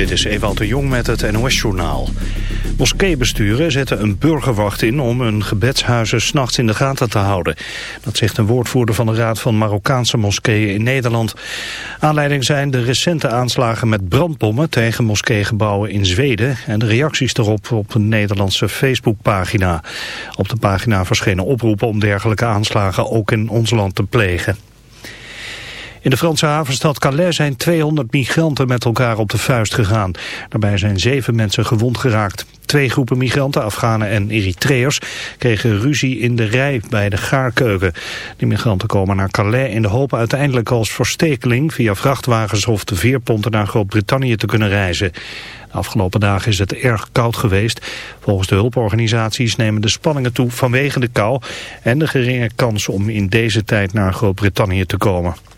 Dit is Ewald de Jong met het NOS-journaal. Moskeebesturen zetten een burgerwacht in om hun gebedshuizen s'nachts in de gaten te houden. Dat zegt een woordvoerder van de Raad van Marokkaanse Moskeeën in Nederland. Aanleiding zijn de recente aanslagen met brandbommen tegen moskeegebouwen in Zweden... en de reacties daarop op een Nederlandse Facebookpagina. Op de pagina verschenen oproepen om dergelijke aanslagen ook in ons land te plegen. In de Franse havenstad Calais zijn 200 migranten met elkaar op de vuist gegaan. Daarbij zijn zeven mensen gewond geraakt. Twee groepen migranten, Afghanen en Eritreërs, kregen ruzie in de rij bij de gaarkeuken. De migranten komen naar Calais in de hoop uiteindelijk als verstekeling via vrachtwagens of de veerponten naar Groot-Brittannië te kunnen reizen. De afgelopen dagen is het erg koud geweest. Volgens de hulporganisaties nemen de spanningen toe vanwege de kou en de geringe kans om in deze tijd naar Groot-Brittannië te komen.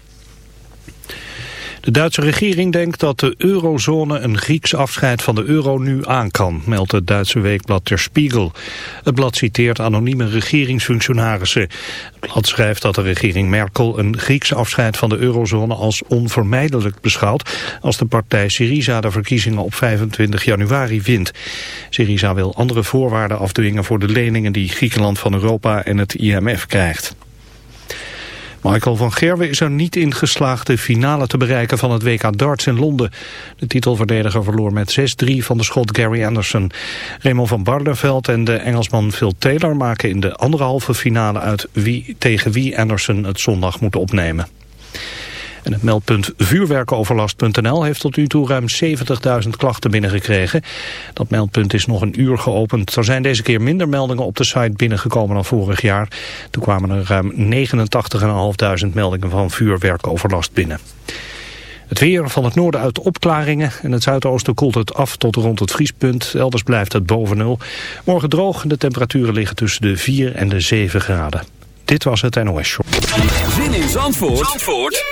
De Duitse regering denkt dat de eurozone een Grieks afscheid van de euro nu aan kan, meldt het Duitse weekblad Der Spiegel. Het blad citeert anonieme regeringsfunctionarissen. Het blad schrijft dat de regering Merkel een Grieks afscheid van de eurozone als onvermijdelijk beschouwt als de partij Syriza de verkiezingen op 25 januari wint. Syriza wil andere voorwaarden afdwingen voor de leningen die Griekenland van Europa en het IMF krijgt. Michael van Gerwen is er niet in geslaagd de finale te bereiken van het WK darts in Londen. De titelverdediger verloor met 6-3 van de schot Gary Anderson. Raymond van Barneveld en de Engelsman Phil Taylor maken in de anderhalve finale uit wie, tegen wie Anderson het zondag moet opnemen. En het meldpunt vuurwerkoverlast.nl heeft tot nu toe ruim 70.000 klachten binnengekregen. Dat meldpunt is nog een uur geopend. Er zijn deze keer minder meldingen op de site binnengekomen dan vorig jaar. Toen kwamen er ruim 89.500 meldingen van vuurwerkoverlast binnen. Het weer van het noorden uit opklaringen. In het zuidoosten koelt het af tot rond het vriespunt. Elders blijft het boven nul. Morgen droog. De temperaturen liggen tussen de 4 en de 7 graden. Dit was het NOS Show. Zin in Zandvoort, Zandvoort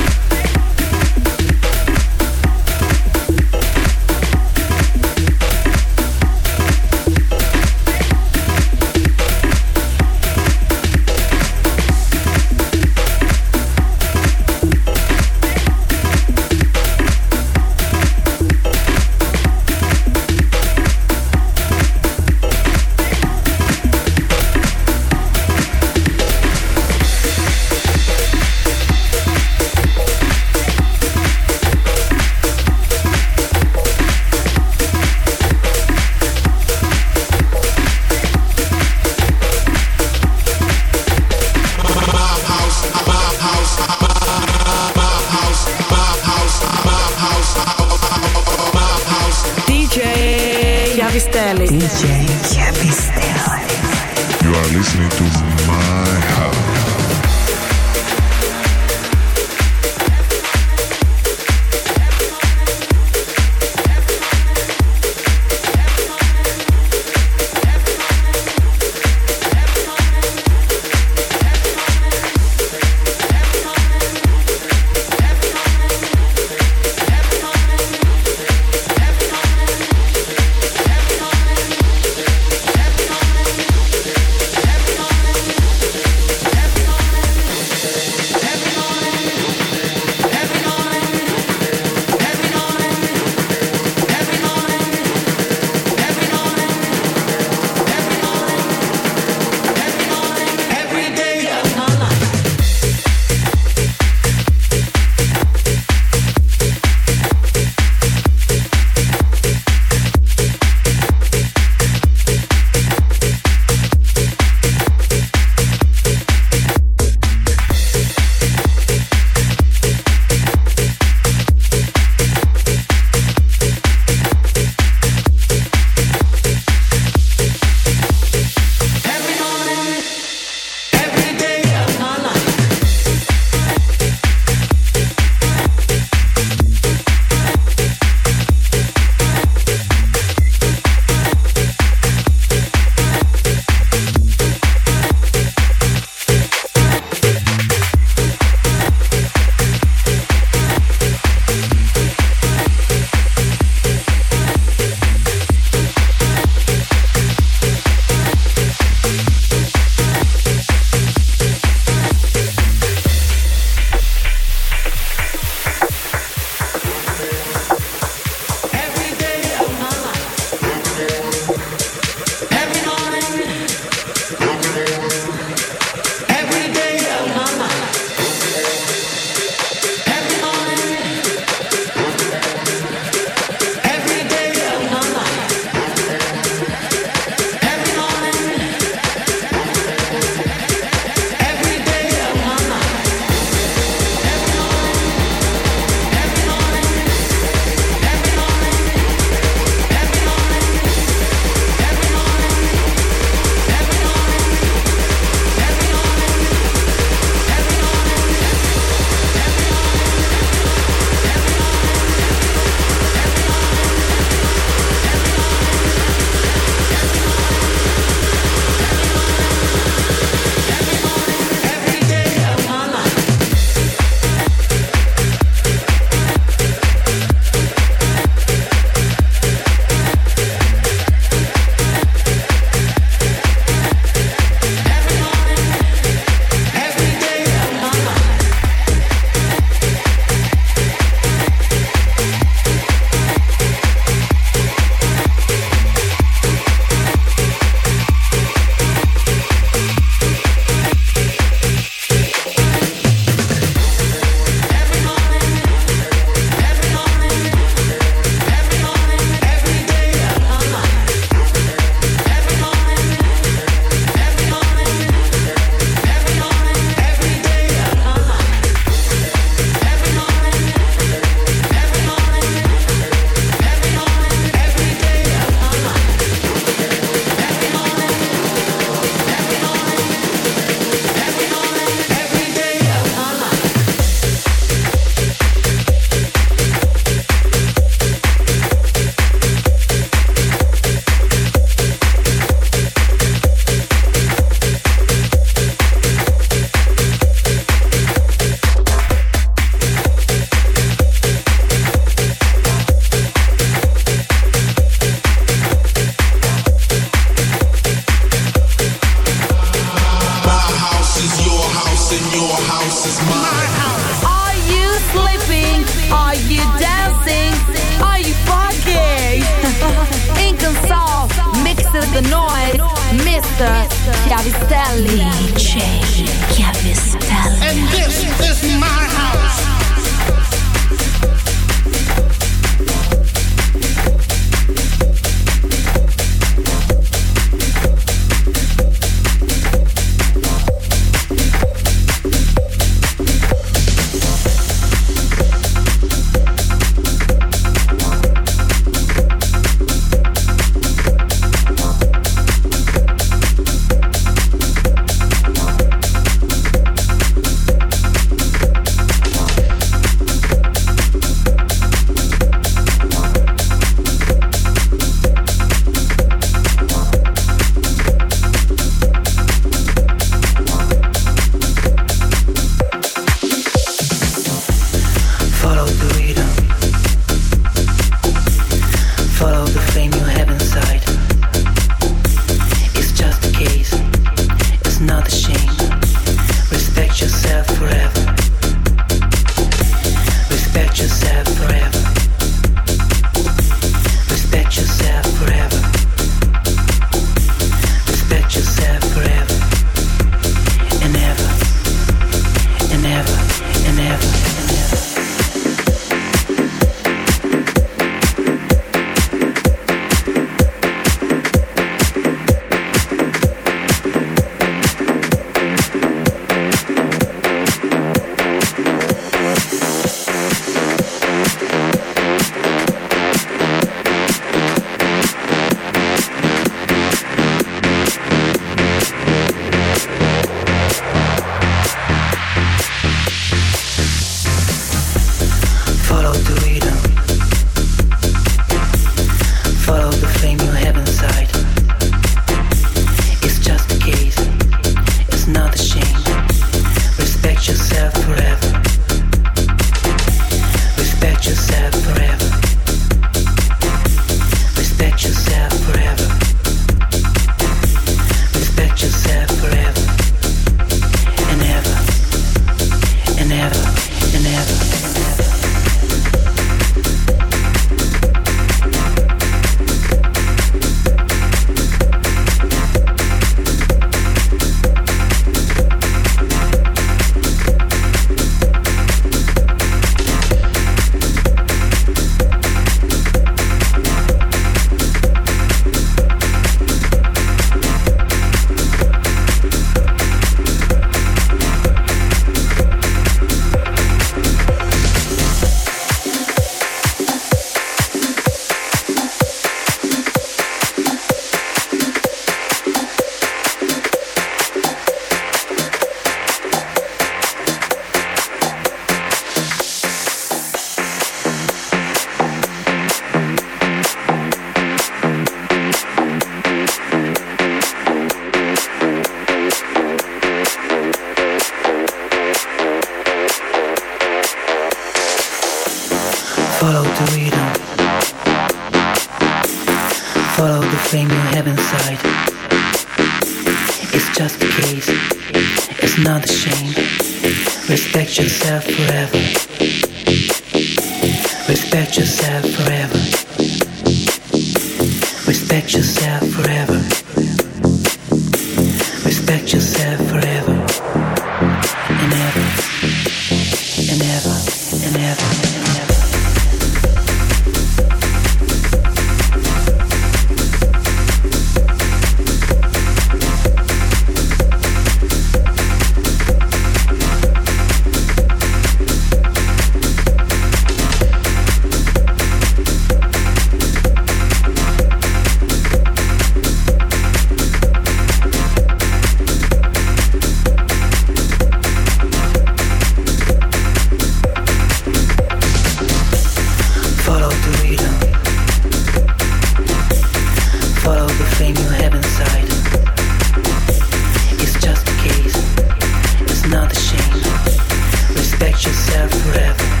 forever, forever.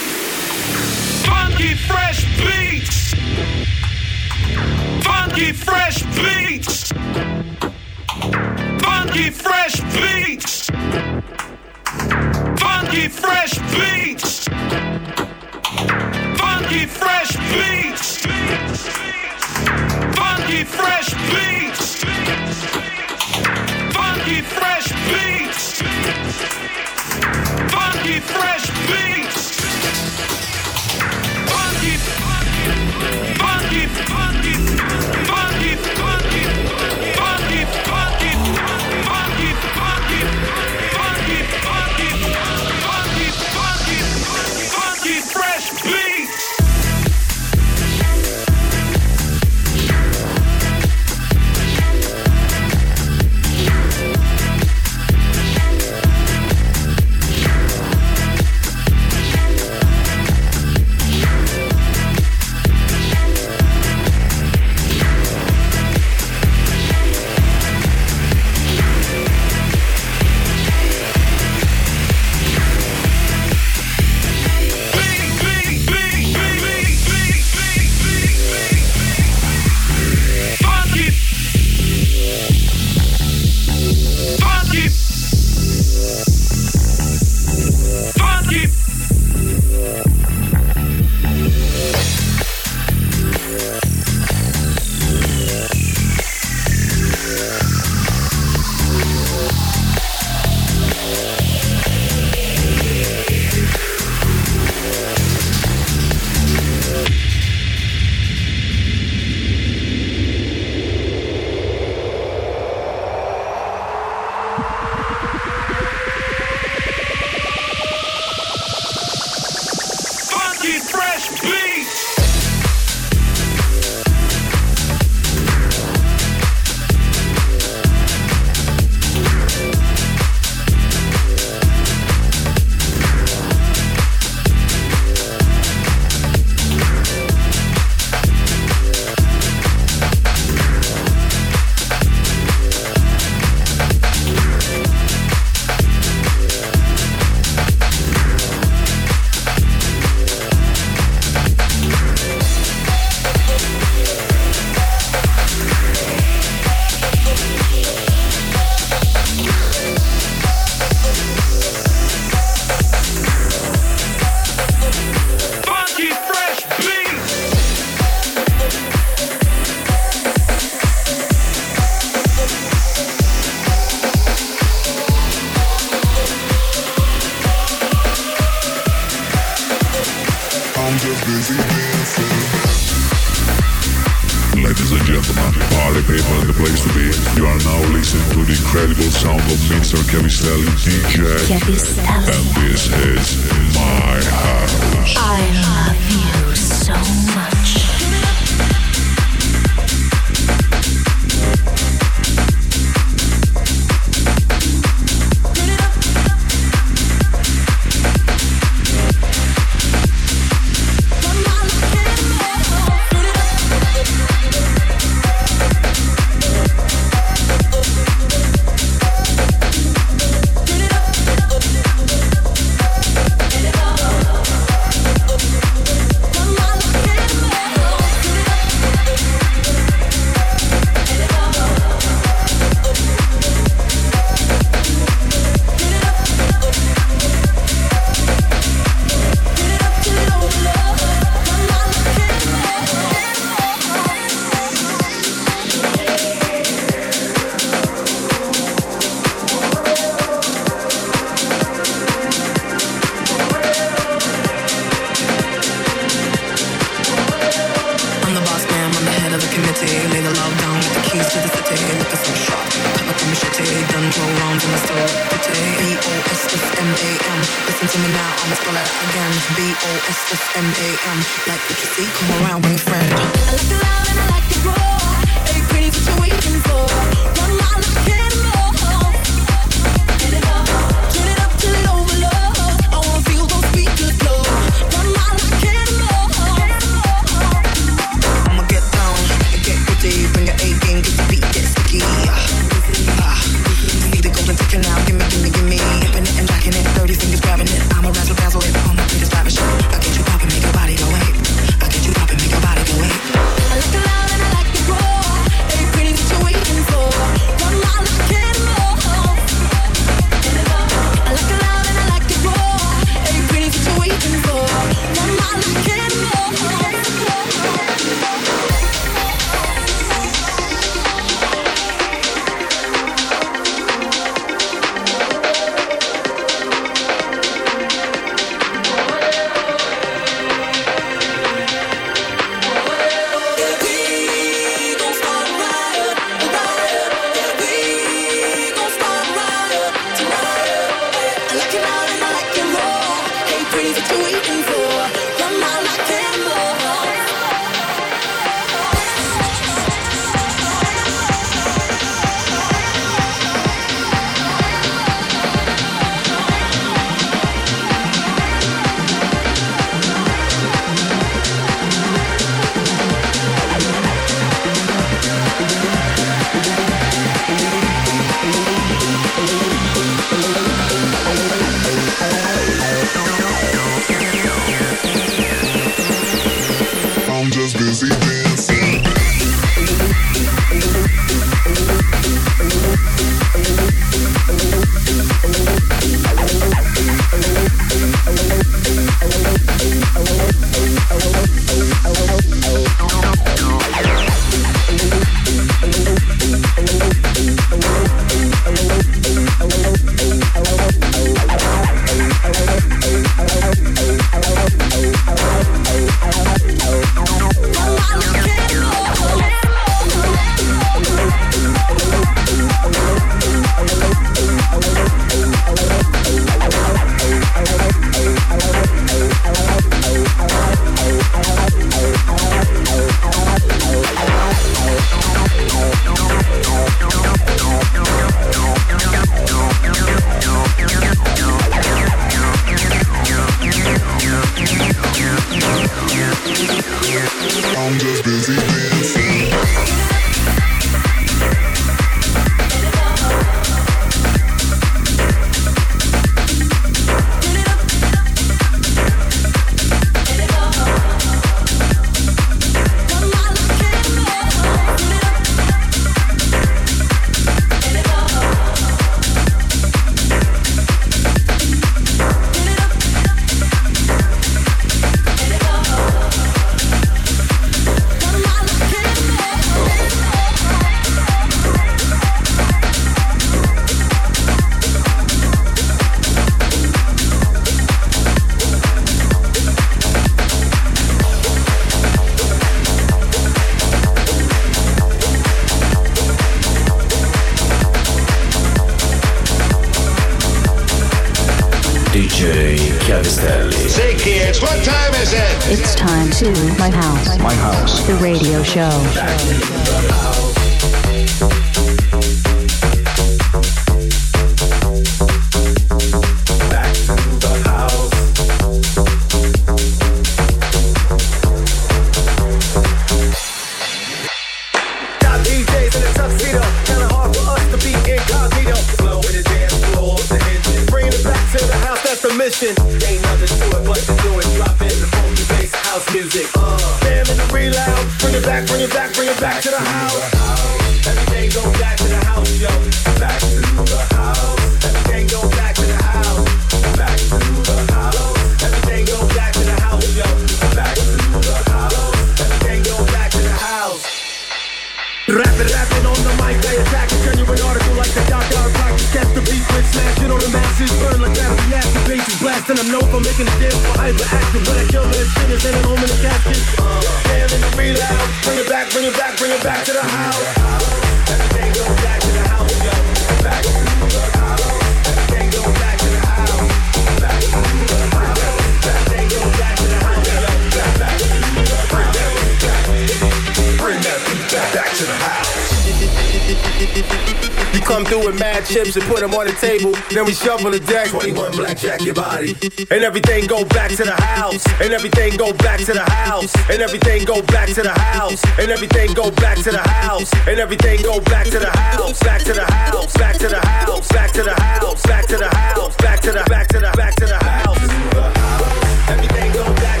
Then we shovel the deck. 21 blackjack your body. And everything go back to the house. And everything go back to the house. And everything go back to the house. And everything go back to the house. And everything go back to the house. Back to the house. Back to the house. Back to the house. Back to the house. Back to the back to the back to the house. Everything go back.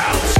house.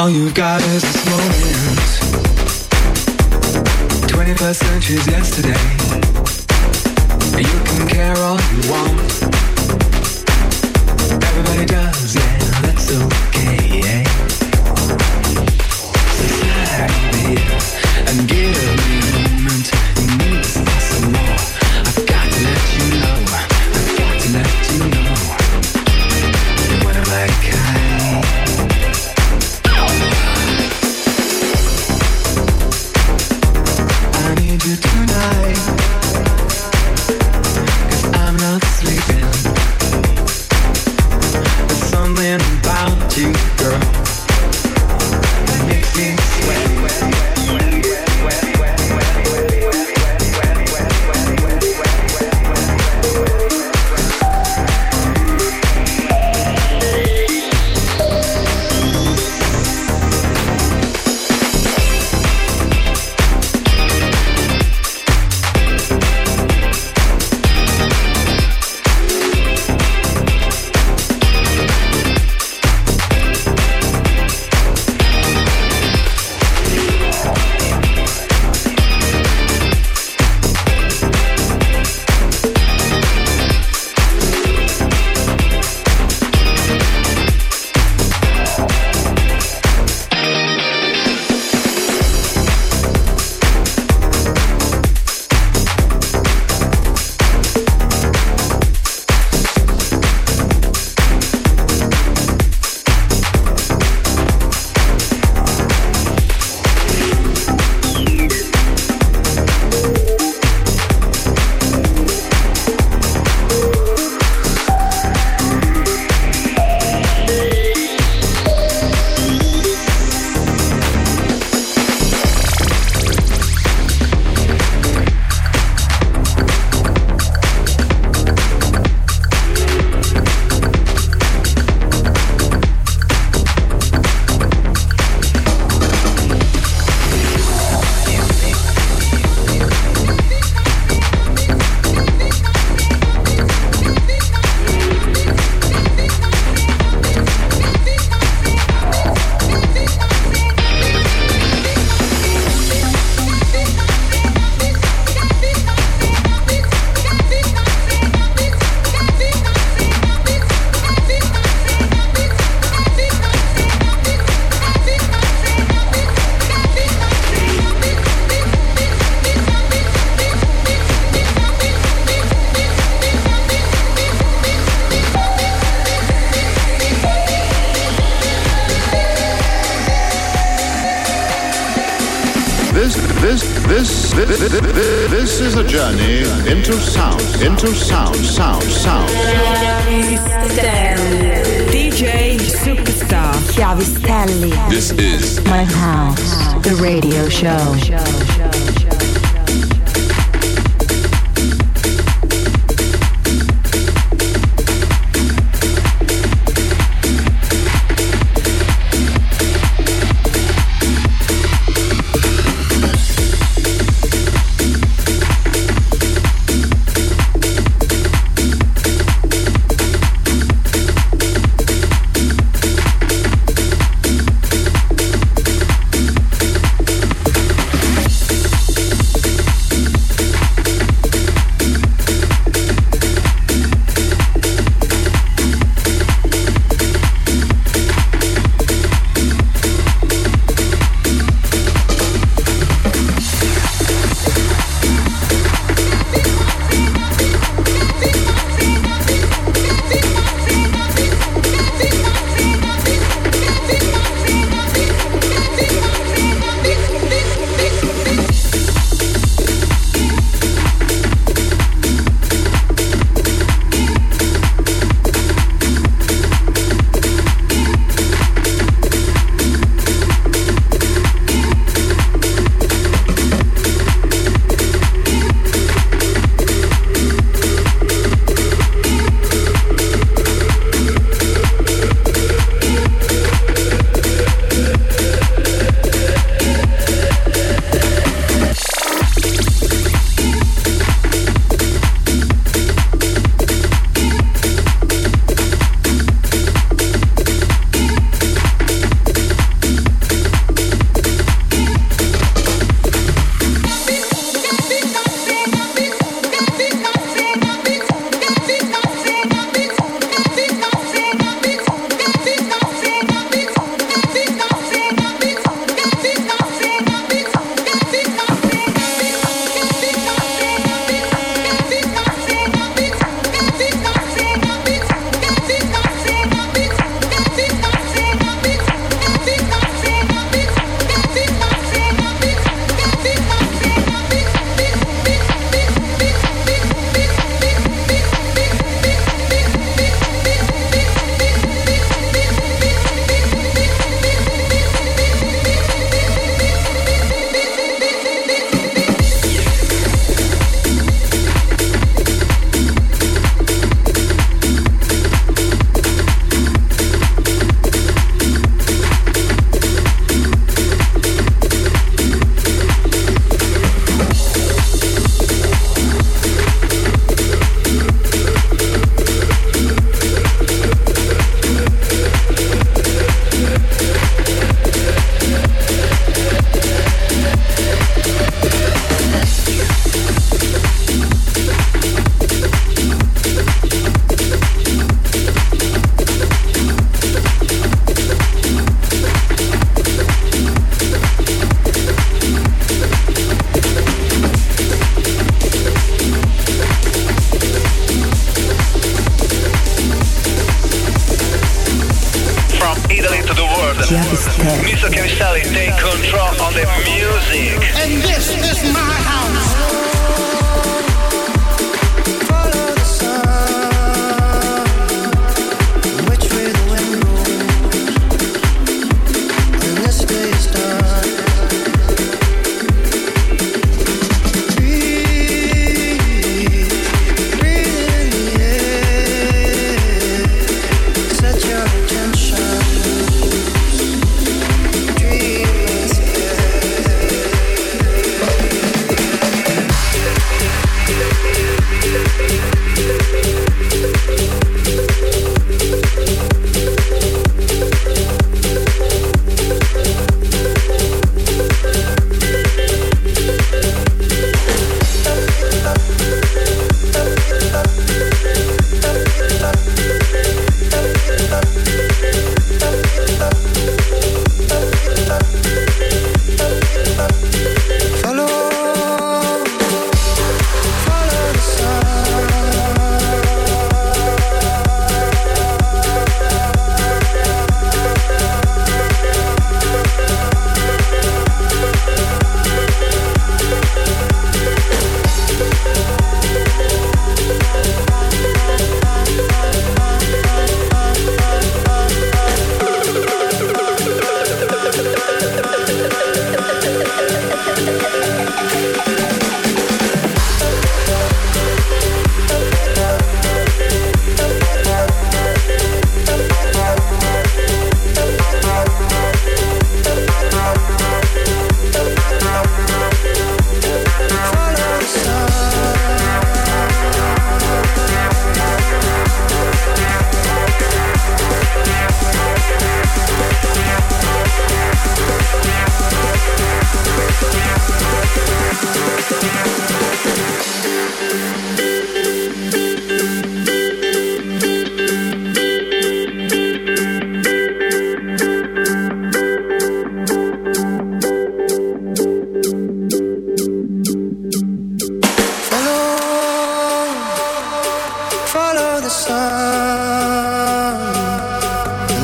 All you got is this moment. 21st century's yesterday. You can care all you want. Everybody does, yeah, that's okay, yeah. So slide me and give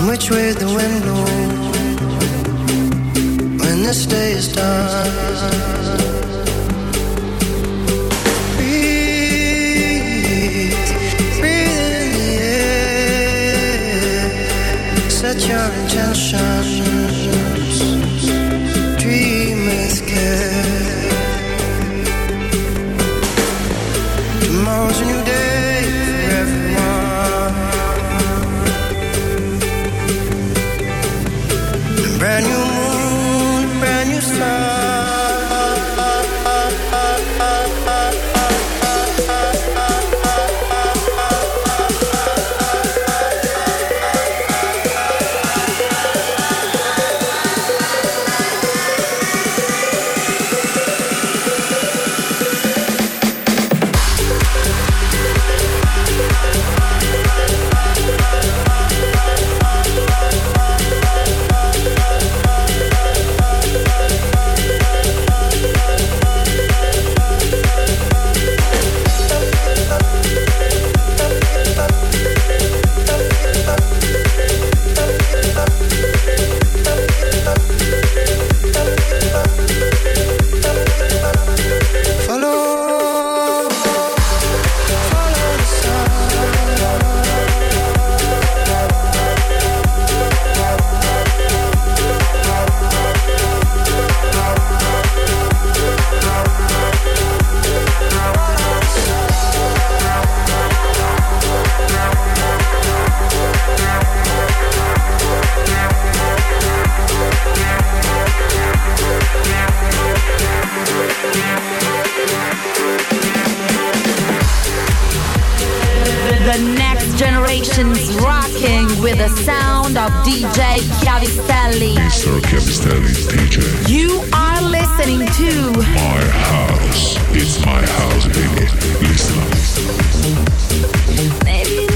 which way the wind blows when this day is done. Set your intentions. Generation's rocking with the sound of DJ Chiavistelli. Mr. Chiavistelli DJ. You are listening to My house. It's my house, baby. Listen up. Maybe